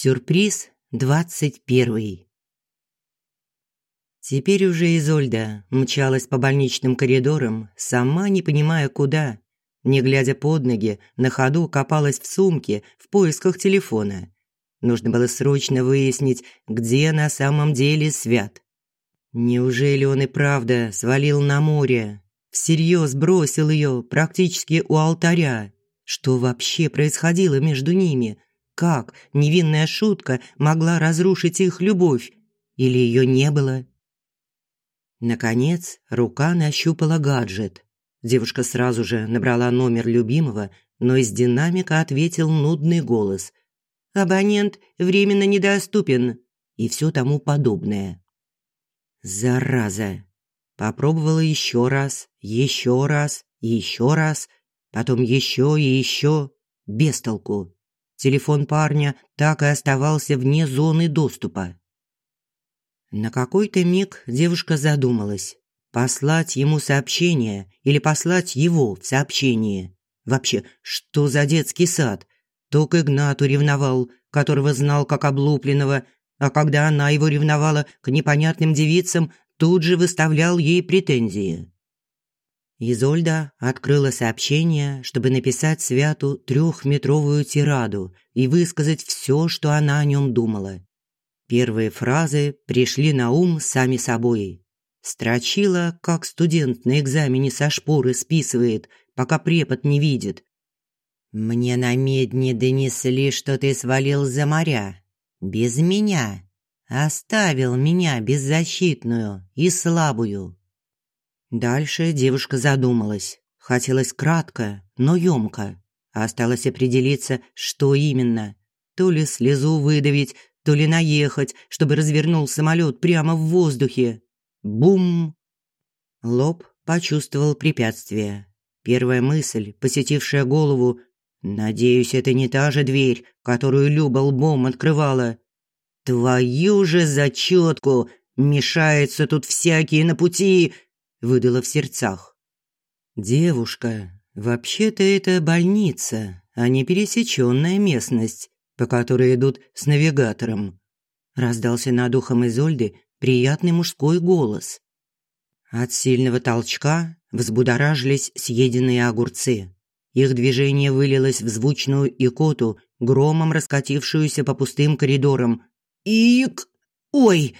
Сюрприз двадцать первый. Теперь уже Изольда мчалась по больничным коридорам, сама не понимая куда. Не глядя под ноги, на ходу копалась в сумке в поисках телефона. Нужно было срочно выяснить, где на самом деле Свят. Неужели он и правда свалил на море? Всерьез бросил ее практически у алтаря? Что вообще происходило между ними? Как невинная шутка могла разрушить их любовь? Или ее не было? Наконец, рука нащупала гаджет. Девушка сразу же набрала номер любимого, но из динамика ответил нудный голос. «Абонент временно недоступен» и все тому подобное. Зараза. Попробовала еще раз, еще раз еще раз, потом еще и еще, без толку. Телефон парня так и оставался вне зоны доступа. На какой-то миг девушка задумалась, послать ему сообщение или послать его в сообщение. Вообще, что за детский сад? То к Игнату ревновал, которого знал как облупленного, а когда она его ревновала к непонятным девицам, тут же выставлял ей претензии. Изольда открыла сообщение, чтобы написать Святу трехметровую тираду и высказать все, что она о нем думала. Первые фразы пришли на ум сами собой. Строчила, как студент на экзамене со шпоры списывает, пока препод не видит. «Мне на медне донесли, что ты свалил за моря. Без меня. Оставил меня беззащитную и слабую. Дальше девушка задумалась. Хотелось кратко, но ёмко. Осталось определиться, что именно. То ли слезу выдавить, то ли наехать, чтобы развернул самолет прямо в воздухе. Бум! Лоб почувствовал препятствие. Первая мысль, посетившая голову, Надеюсь, это не та же дверь, которую Люба лбом открывала. Твою же зачетку! Мешаются тут всякие на пути, выдала в сердцах. Девушка, вообще-то это больница, а не пересеченная местность, по которой идут с навигатором. Раздался над ухом Изольды приятный мужской голос. От сильного толчка взбудоражились съеденные огурцы. Их движение вылилось в звучную икоту, громом раскатившуюся по пустым коридорам. «Ик! Ой!»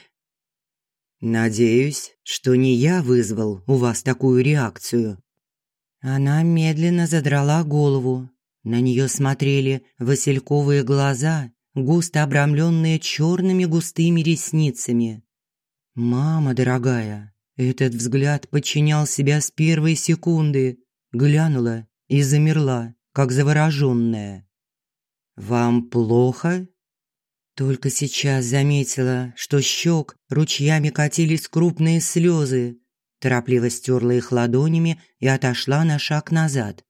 «Надеюсь, что не я вызвал у вас такую реакцию». Она медленно задрала голову. На нее смотрели васильковые глаза, густо обрамленные черными густыми ресницами. «Мама дорогая!» Этот взгляд подчинял себя с первой секунды. Глянула и замерла, как завороженная. «Вам плохо?» Только сейчас заметила, что щек ручьями катились крупные слезы. Торопливо стерла их ладонями и отошла на шаг назад.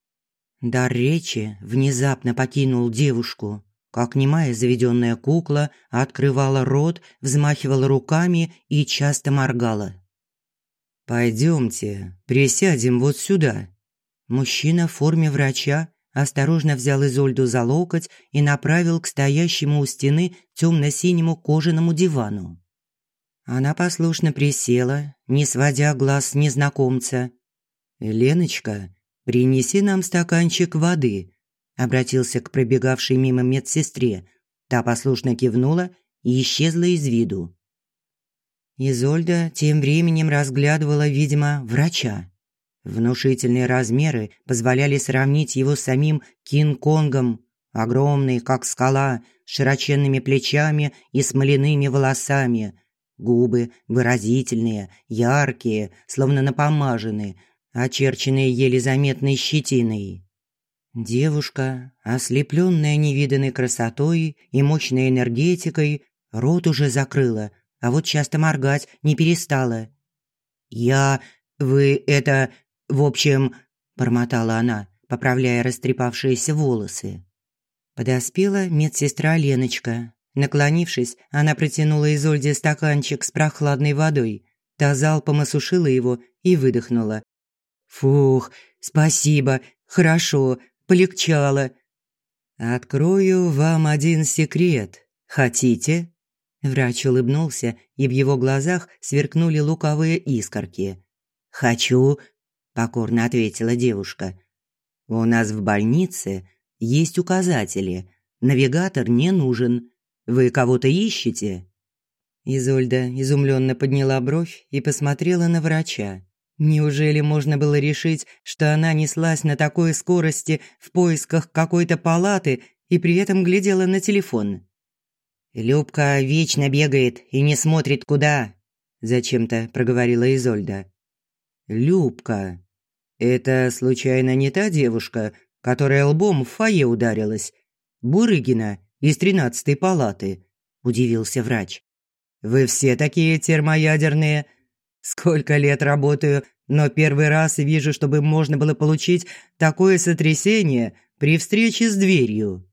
Дар речи внезапно покинул девушку. Как немая заведенная кукла открывала рот, взмахивала руками и часто моргала. «Пойдемте, присядем вот сюда», Мужчина в форме врача осторожно взял Изольду за локоть и направил к стоящему у стены темно-синему кожаному дивану. Она послушно присела, не сводя глаз с незнакомца. «Леночка, принеси нам стаканчик воды», – обратился к пробегавшей мимо медсестре. Та послушно кивнула и исчезла из виду. Изольда тем временем разглядывала, видимо, врача. Внушительные размеры позволяли сравнить его с самим Кинг-Конгом, огромный, как скала, с широченными плечами и смоляными волосами. Губы выразительные, яркие, словно напомаженные, очерченные еле заметной щетиной. Девушка, ослепленная невиданной красотой и мощной энергетикой, рот уже закрыла, а вот часто моргать не перестала. «Я... Вы это... В общем, бормотала она, поправляя растрепавшиеся волосы. Подоспела медсестра Леночка. Наклонившись, она протянула Изольде стаканчик с прохладной водой. Та залпом осушила его и выдохнула. «Фух, спасибо, хорошо, полегчало». «Открою вам один секрет. Хотите?» Врач улыбнулся, и в его глазах сверкнули луковые искорки. «Хочу», – покорно ответила девушка. «У нас в больнице есть указатели. Навигатор не нужен. Вы кого-то ищете?» Изольда изумленно подняла бровь и посмотрела на врача. Неужели можно было решить, что она неслась на такой скорости в поисках какой-то палаты и при этом глядела на телефон? «Любка вечно бегает и не смотрит куда», – зачем-то проговорила Изольда. «Любка. Это, случайно, не та девушка, которая лбом в фойе ударилась? Бурыгина из тринадцатой палаты», – удивился врач. «Вы все такие термоядерные. Сколько лет работаю, но первый раз вижу, чтобы можно было получить такое сотрясение при встрече с дверью».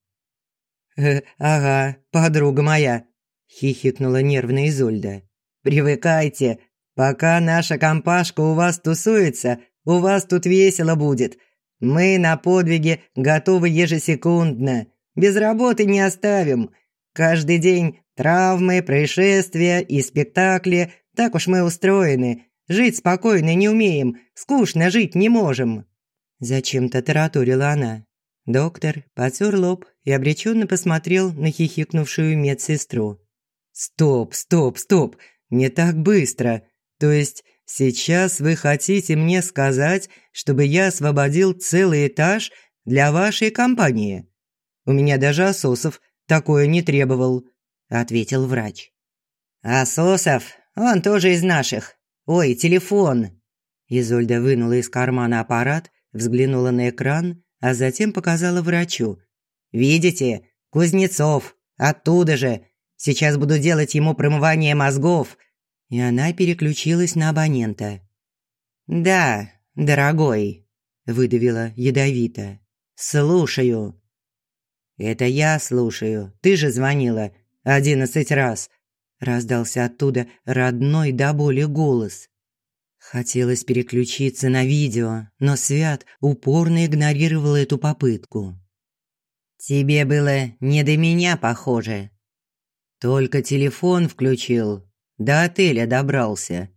«Э, «Ага, подруга моя», – хихикнула нервная Изольда. «Привыкайте. Пока наша компашка у вас тусуется, у вас тут весело будет. Мы на подвиги готовы ежесекундно. Без работы не оставим. Каждый день травмы, происшествия и спектакли. Так уж мы устроены. Жить спокойно не умеем, скучно жить не можем». Зачем-то тараторила она. Доктор потер лоб и обреченно посмотрел на хихикнувшую медсестру. «Стоп, стоп, стоп! Не так быстро! То есть сейчас вы хотите мне сказать, чтобы я освободил целый этаж для вашей компании? У меня даже Асосов такое не требовал», – ответил врач. «Асосов? Он тоже из наших. Ой, телефон!» Изольда вынула из кармана аппарат, взглянула на экран а затем показала врачу. «Видите? Кузнецов! Оттуда же! Сейчас буду делать ему промывание мозгов!» И она переключилась на абонента. «Да, дорогой», – выдавила ядовито. «Слушаю». «Это я слушаю. Ты же звонила одиннадцать раз», – раздался оттуда родной до боли голос. Хотелось переключиться на видео, но Свят упорно игнорировал эту попытку. «Тебе было не до меня, похоже». «Только телефон включил, до отеля добрался.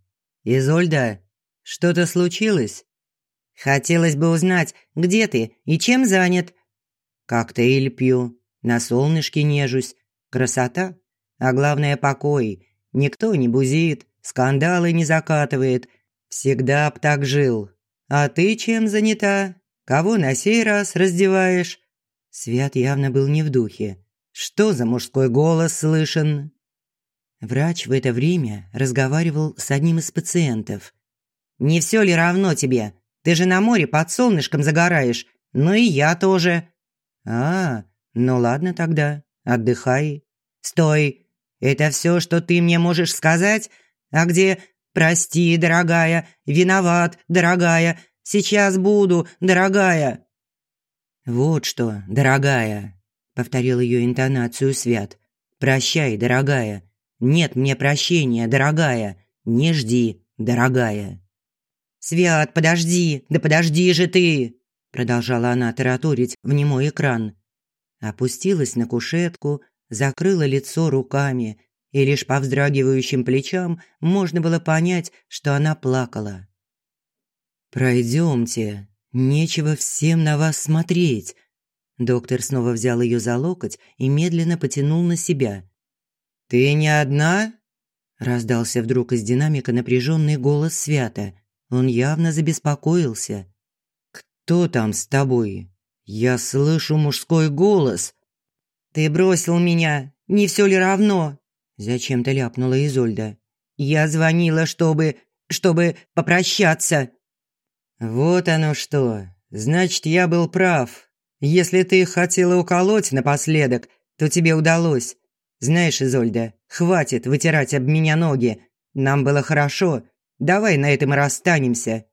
Изольда, что-то случилось?» «Хотелось бы узнать, где ты и чем занят?» «Коктейль пью, на солнышке нежусь. Красота, а главное покой. Никто не бузит, скандалы не закатывает» Всегда б так жил. А ты чем занята? Кого на сей раз раздеваешь?» Свят явно был не в духе. «Что за мужской голос слышен?» Врач в это время разговаривал с одним из пациентов. «Не все ли равно тебе? Ты же на море под солнышком загораешь. Ну и я тоже». «А, ну ладно тогда, отдыхай». «Стой! Это все, что ты мне можешь сказать? А где «Прости, дорогая, виноват, дорогая, сейчас буду, дорогая». «Вот что, дорогая», – повторил ее интонацию Свят. «Прощай, дорогая. Нет мне прощения, дорогая. Не жди, дорогая». «Свят, подожди, да подожди же ты!» Продолжала она тараторить в немой экран. Опустилась на кушетку, закрыла лицо руками и лишь по вздрагивающим плечам можно было понять, что она плакала. «Пройдемте, нечего всем на вас смотреть». Доктор снова взял ее за локоть и медленно потянул на себя. «Ты не одна?» Раздался вдруг из динамика напряженный голос Свята. Он явно забеспокоился. «Кто там с тобой? Я слышу мужской голос». «Ты бросил меня, не все ли равно?» Зачем-то ляпнула Изольда. «Я звонила, чтобы... чтобы попрощаться». «Вот оно что. Значит, я был прав. Если ты хотела уколоть напоследок, то тебе удалось. Знаешь, Изольда, хватит вытирать об меня ноги. Нам было хорошо. Давай на этом и расстанемся».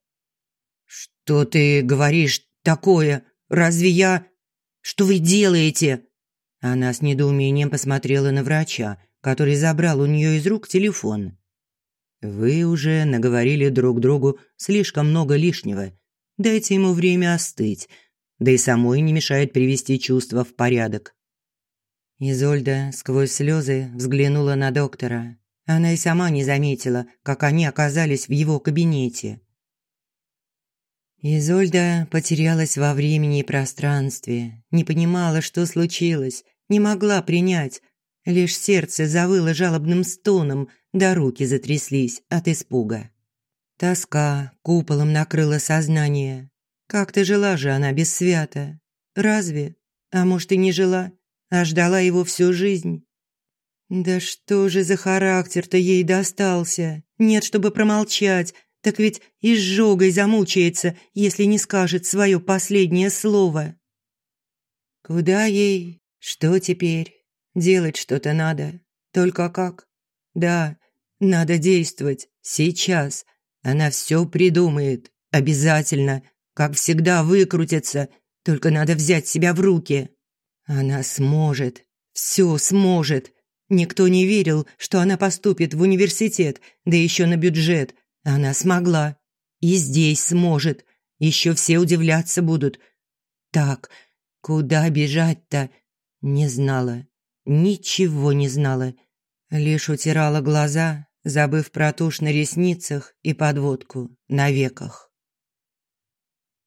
«Что ты говоришь такое? Разве я...» «Что вы делаете?» Она с недоумением посмотрела на врача, который забрал у нее из рук телефон. «Вы уже наговорили друг другу слишком много лишнего. Дайте ему время остыть, да и самой не мешает привести чувства в порядок». Изольда сквозь слезы взглянула на доктора. Она и сама не заметила, как они оказались в его кабинете. Изольда потерялась во времени и пространстве, не понимала, что случилось, не могла принять. Лишь сердце завыло жалобным стоном, да руки затряслись от испуга. Тоска куполом накрыла сознание. Как-то жила же она без свята. Разве? А может, и не жила, а ждала его всю жизнь. Да что же за характер-то ей достался? Нет, чтобы промолчать, так ведь изжогой замучается, если не скажет свое последнее слово. Куда ей? Что теперь? Делать что-то надо. Только как? Да, надо действовать. Сейчас. Она все придумает. Обязательно. Как всегда выкрутится. Только надо взять себя в руки. Она сможет. Все сможет. Никто не верил, что она поступит в университет, да еще на бюджет. Она смогла. И здесь сможет. Еще все удивляться будут. Так, куда бежать-то? Не знала. Ничего не знала. Лишь утирала глаза, забыв про тушь на ресницах и подводку на веках.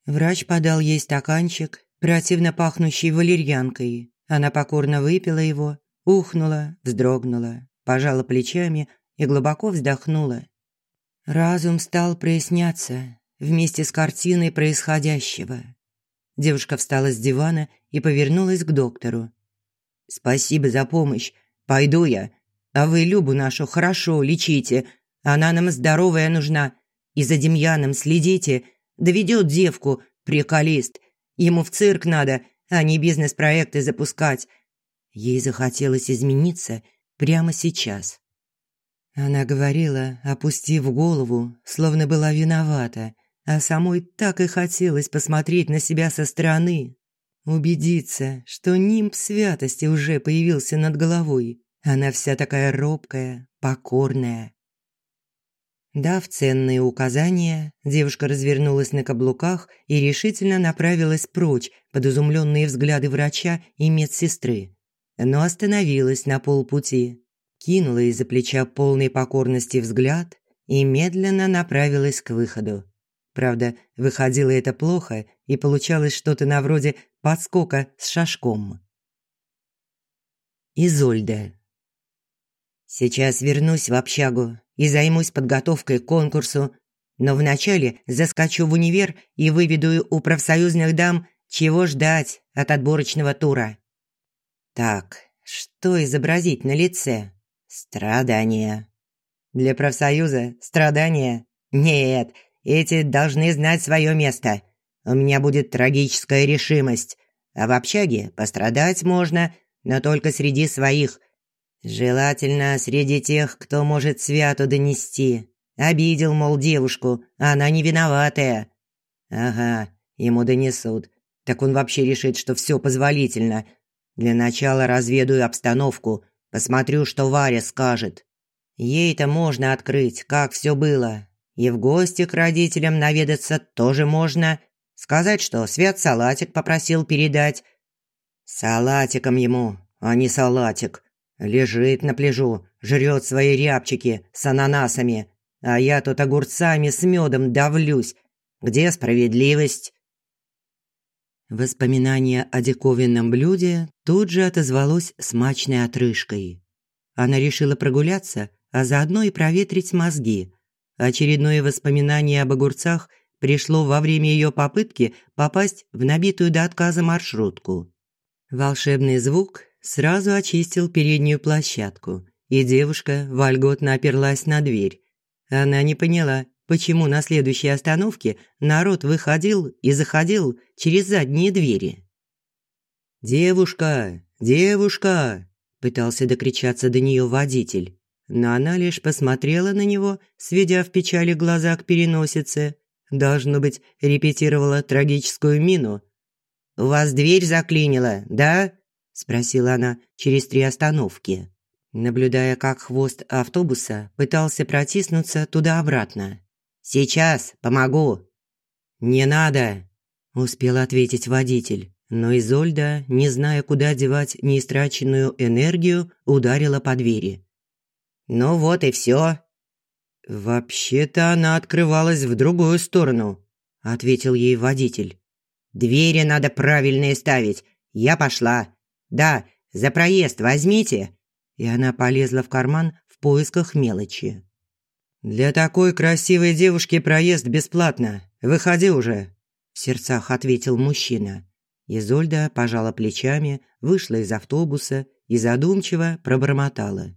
Врач подал ей стаканчик, противно пахнущий валерьянкой. Она покорно выпила его, ухнула, вздрогнула, пожала плечами и глубоко вздохнула. Разум стал проясняться вместе с картиной происходящего. Девушка встала с дивана и повернулась к доктору. «Спасибо за помощь. Пойду я. А вы Любу нашу хорошо лечите. Она нам здоровая нужна. И за Демьяном следите. Доведет девку, приколист. Ему в цирк надо, а не бизнес-проекты запускать. Ей захотелось измениться прямо сейчас. Она говорила, опустив голову, словно была виновата, а самой так и хотелось посмотреть на себя со стороны, убедиться, что нимб святости уже появился над головой. Она вся такая робкая, покорная. Дав ценные указания, девушка развернулась на каблуках и решительно направилась прочь под изумленные взгляды врача и медсестры но остановилась на полпути, кинула из-за плеча полной покорности взгляд и медленно направилась к выходу. Правда, выходило это плохо, и получалось что-то на вроде подскока с шашком. Изольда. Сейчас вернусь в общагу и займусь подготовкой к конкурсу, но вначале заскочу в универ и выведу у профсоюзных дам, чего ждать от отборочного тура. Так, что изобразить на лице? Страдания. Для профсоюза страдания? Нет, эти должны знать свое место. У меня будет трагическая решимость. А в общаге пострадать можно, но только среди своих. Желательно среди тех, кто может свято донести. Обидел, мол, девушку, а она не виноватая. Ага, ему донесут. Так он вообще решит, что все позволительно – для начала разведаю обстановку, посмотрю, что Варя скажет. Ей-то можно открыть, как все было. И в гости к родителям наведаться тоже можно. Сказать, что Свят салатик попросил передать. Салатиком ему, а не салатик. Лежит на пляжу, жрет свои рябчики с ананасами, а я тут огурцами с медом давлюсь. Где справедливость? Воспоминание о диковинном блюде тут же отозвалось смачной отрыжкой. Она решила прогуляться, а заодно и проветрить мозги. Очередное воспоминание об огурцах пришло во время ее попытки попасть в набитую до отказа маршрутку. Волшебный звук сразу очистил переднюю площадку, и девушка вольготно оперлась на дверь. Она не поняла, почему на следующей остановке народ выходил и заходил через задние двери. «Девушка! Девушка!» – пытался докричаться до нее водитель. Но она лишь посмотрела на него, сведя в печали глаза к переносице. Должно быть, репетировала трагическую мину. «У вас дверь заклинила, да?» – спросила она через три остановки, наблюдая, как хвост автобуса пытался протиснуться туда-обратно. «Сейчас, помогу». «Не надо», – успел ответить водитель. Но Изольда, не зная, куда девать неистраченную энергию, ударила по двери. «Ну вот и все. «Вообще-то она открывалась в другую сторону», – ответил ей водитель. «Двери надо правильные ставить. Я пошла. Да, за проезд возьмите». И она полезла в карман в поисках мелочи. «Для такой красивой девушки проезд бесплатно. Выходи уже», – в сердцах ответил мужчина. Изольда пожала плечами, вышла из автобуса и задумчиво пробормотала.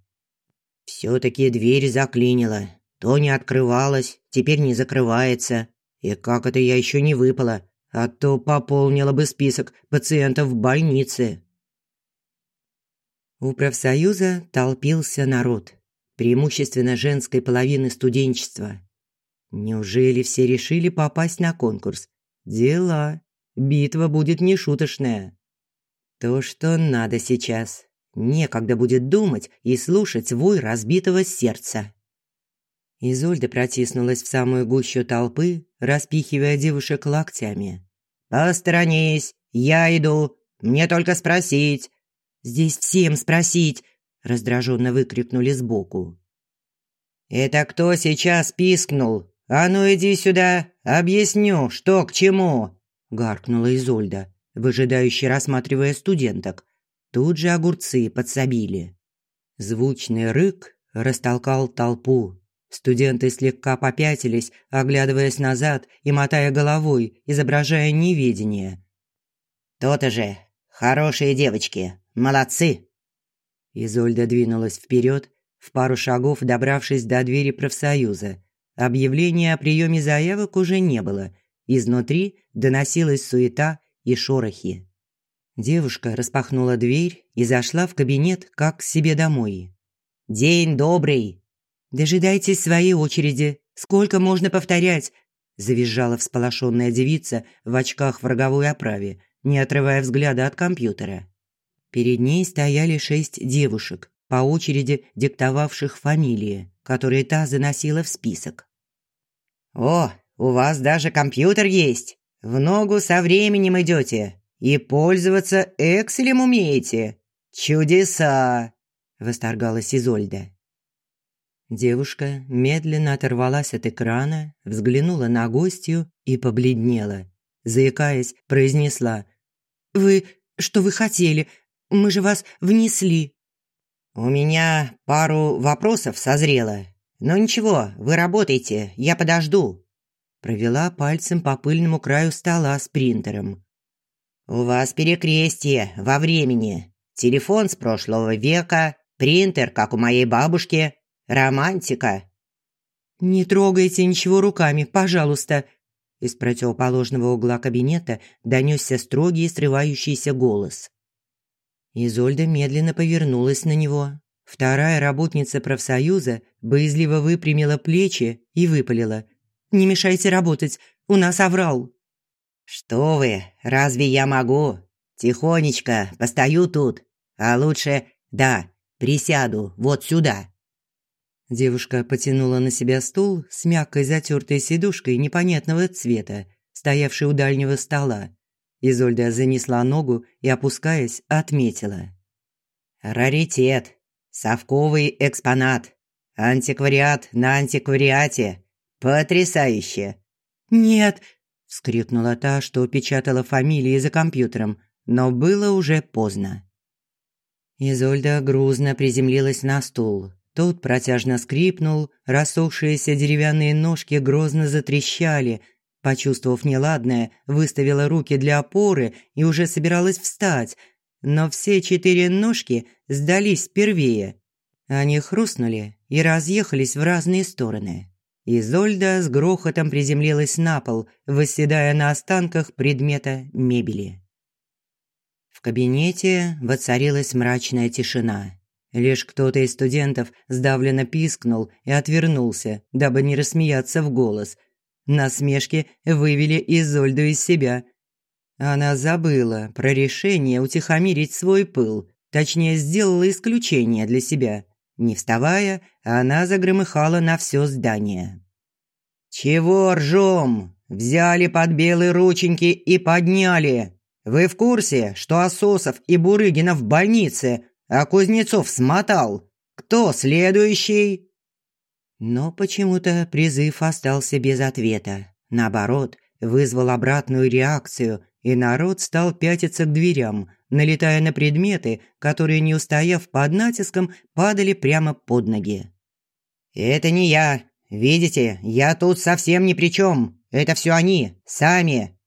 «Все-таки дверь заклинила. То не открывалась, теперь не закрывается. И как это я еще не выпала, а то пополнила бы список пациентов в больнице. У профсоюза толпился народ, преимущественно женской половины студенчества. Неужели все решили попасть на конкурс? Дела. Битва будет нешуточная. То, что надо сейчас. Некогда будет думать и слушать вой разбитого сердца. Изольда протиснулась в самую гущу толпы, распихивая девушек локтями. «Посторонись! Я иду! Мне только спросить!» «Здесь всем спросить!» – раздраженно выкрикнули сбоку. «Это кто сейчас пискнул? А ну иди сюда, объясню, что к чему!» – гаркнула Изольда, выжидающе рассматривая студенток. Тут же огурцы подсобили. Звучный рык растолкал толпу, Студенты слегка попятились, оглядываясь назад и мотая головой, изображая неведение. «То-то же! Хорошие девочки! Молодцы!» Изольда двинулась вперед, в пару шагов добравшись до двери профсоюза. Объявления о приеме заявок уже не было. Изнутри доносилась суета и шорохи. Девушка распахнула дверь и зашла в кабинет как к себе домой. «День добрый!» «Дожидайтесь своей очереди. Сколько можно повторять?» Завизжала всполошенная девица в очках в роговой оправе, не отрывая взгляда от компьютера. Перед ней стояли шесть девушек, по очереди диктовавших фамилии, которые та заносила в список. «О, у вас даже компьютер есть! В ногу со временем идете и пользоваться Экселем умеете! Чудеса!» – восторгалась Изольда. Девушка медленно оторвалась от экрана, взглянула на гостью и побледнела. Заикаясь, произнесла «Вы... что вы хотели? Мы же вас внесли». «У меня пару вопросов созрело. Но ничего, вы работайте, я подожду». Провела пальцем по пыльному краю стола с принтером. «У вас перекрестие во времени. Телефон с прошлого века, принтер, как у моей бабушки, Романтика. Не трогайте ничего руками, пожалуйста. Из противоположного угла кабинета донесся строгий срывающийся голос. Изольда медленно повернулась на него. Вторая работница профсоюза боязливо выпрямила плечи и выпалила: "Не мешайте работать, у нас оврал". "Что вы? Разве я могу? Тихонечко постою тут, а лучше, да, присяду вот сюда". Девушка потянула на себя стул с мягкой затертой сидушкой непонятного цвета, стоявший у дальнего стола. Изольда занесла ногу и, опускаясь, отметила. «Раритет. Совковый экспонат. Антиквариат на антиквариате. Потрясающе!» «Нет!» – вскрикнула та, что печатала фамилии за компьютером, но было уже поздно. Изольда грузно приземлилась на стул, тот протяжно скрипнул, рассохшиеся деревянные ножки грозно затрещали. Почувствовав неладное, выставила руки для опоры и уже собиралась встать, но все четыре ножки сдались впервые. Они хрустнули и разъехались в разные стороны. Изольда с грохотом приземлилась на пол, восседая на останках предмета мебели. В кабинете воцарилась мрачная тишина. Лишь кто-то из студентов сдавленно пискнул и отвернулся, дабы не рассмеяться в голос. Насмешки вывели Изольду из себя. Она забыла про решение утихомирить свой пыл, точнее, сделала исключение для себя. Не вставая, она загромыхала на все здание. «Чего ржем? Взяли под белые рученьки и подняли. вы в курсе, что Ососов и Бурыгина в больнице, а Кузнецов смотал? Кто следующий?» Но почему-то призыв остался без ответа. Наоборот, вызвал обратную реакцию, и народ стал пятиться к дверям, налетая на предметы, которые, не устояв под натиском, падали прямо под ноги. «Это не я. Видите, я тут совсем ни при чем. Это все они, сами».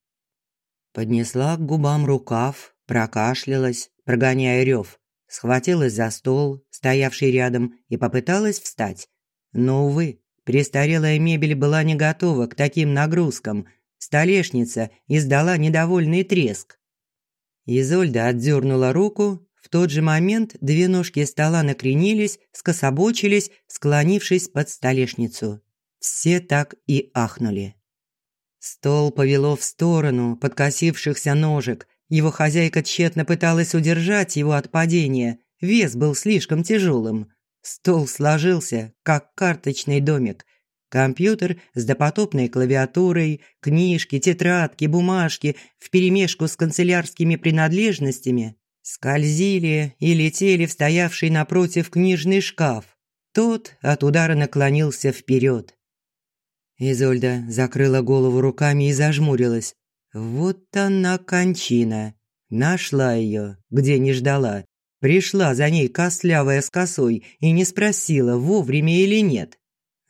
Поднесла к губам рукав, прокашлялась, прогоняя рев, схватилась за стол, стоявший рядом, и попыталась встать. Но, увы, престарелая мебель была не готова к таким нагрузкам. Столешница издала недовольный треск. Изольда отдернула руку. В тот же момент две ножки стола накренились, скособочились, склонившись под столешницу. Все так и ахнули. Стол повело в сторону подкосившихся ножек. Его хозяйка тщетно пыталась удержать его от падения. Вес был слишком тяжелым. Стол сложился, как карточный домик. Компьютер с допотопной клавиатурой, книжки, тетрадки, бумажки вперемешку с канцелярскими принадлежностями скользили и летели в стоявший напротив книжный шкаф. Тот от удара наклонился вперед. Изольда закрыла голову руками и зажмурилась. Вот она кончина. Нашла ее, где не ждала. Пришла за ней костлявая с косой и не спросила, вовремя или нет.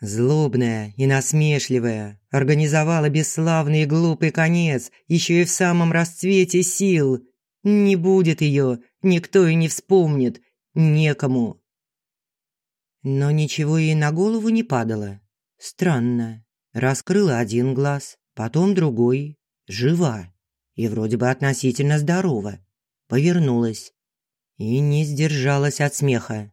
Злобная и насмешливая, организовала бесславный и глупый конец, еще и в самом расцвете сил. Не будет ее, никто и не вспомнит, некому. Но ничего ей на голову не падало. Странно. Раскрыла один глаз, потом другой. Жива. И вроде бы относительно здорова. Повернулась и не сдержалась от смеха.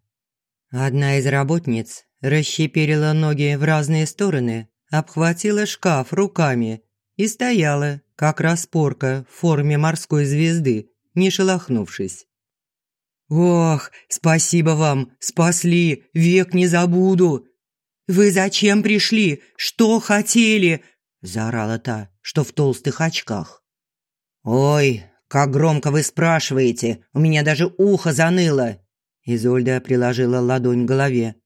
Одна из работниц расщеперила ноги в разные стороны, обхватила шкаф руками и стояла, как распорка в форме морской звезды, не шелохнувшись. «Ох, спасибо вам, спасли, век не забуду!» «Вы зачем пришли? Что хотели?» – заорала та, что в толстых очках. «Ой, «Как громко вы спрашиваете! У меня даже ухо заныло!» Изольда приложила ладонь к голове.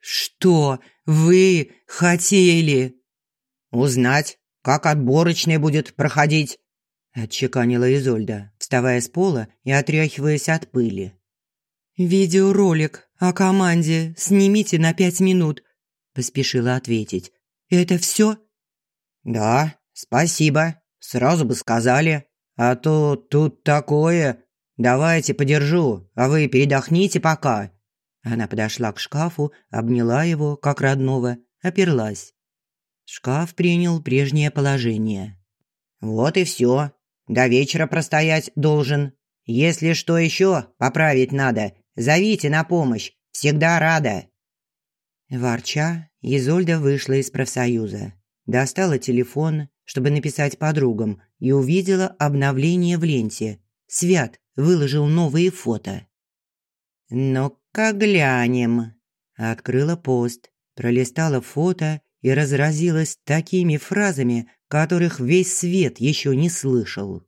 «Что вы хотели?» «Узнать, как отборочная будет проходить», – отчеканила Изольда, вставая с пола и отряхиваясь от пыли. «Видеоролик о команде снимите на пять минут», – поспешила ответить. «Это все?» «Да, спасибо. Сразу бы сказали». А то тут такое. Давайте подержу, а вы передохните пока». Она подошла к шкафу, обняла его, как родного, оперлась. Шкаф принял прежнее положение. «Вот и все. До вечера простоять должен. Если что еще поправить надо, зовите на помощь. Всегда рада». Ворча, Изольда вышла из профсоюза. Достала телефон, чтобы написать подругам, и увидела обновление в ленте. Свят выложил новые фото. «Ну-ка глянем». Открыла пост, пролистала фото и разразилась такими фразами, которых весь свет еще не слышал.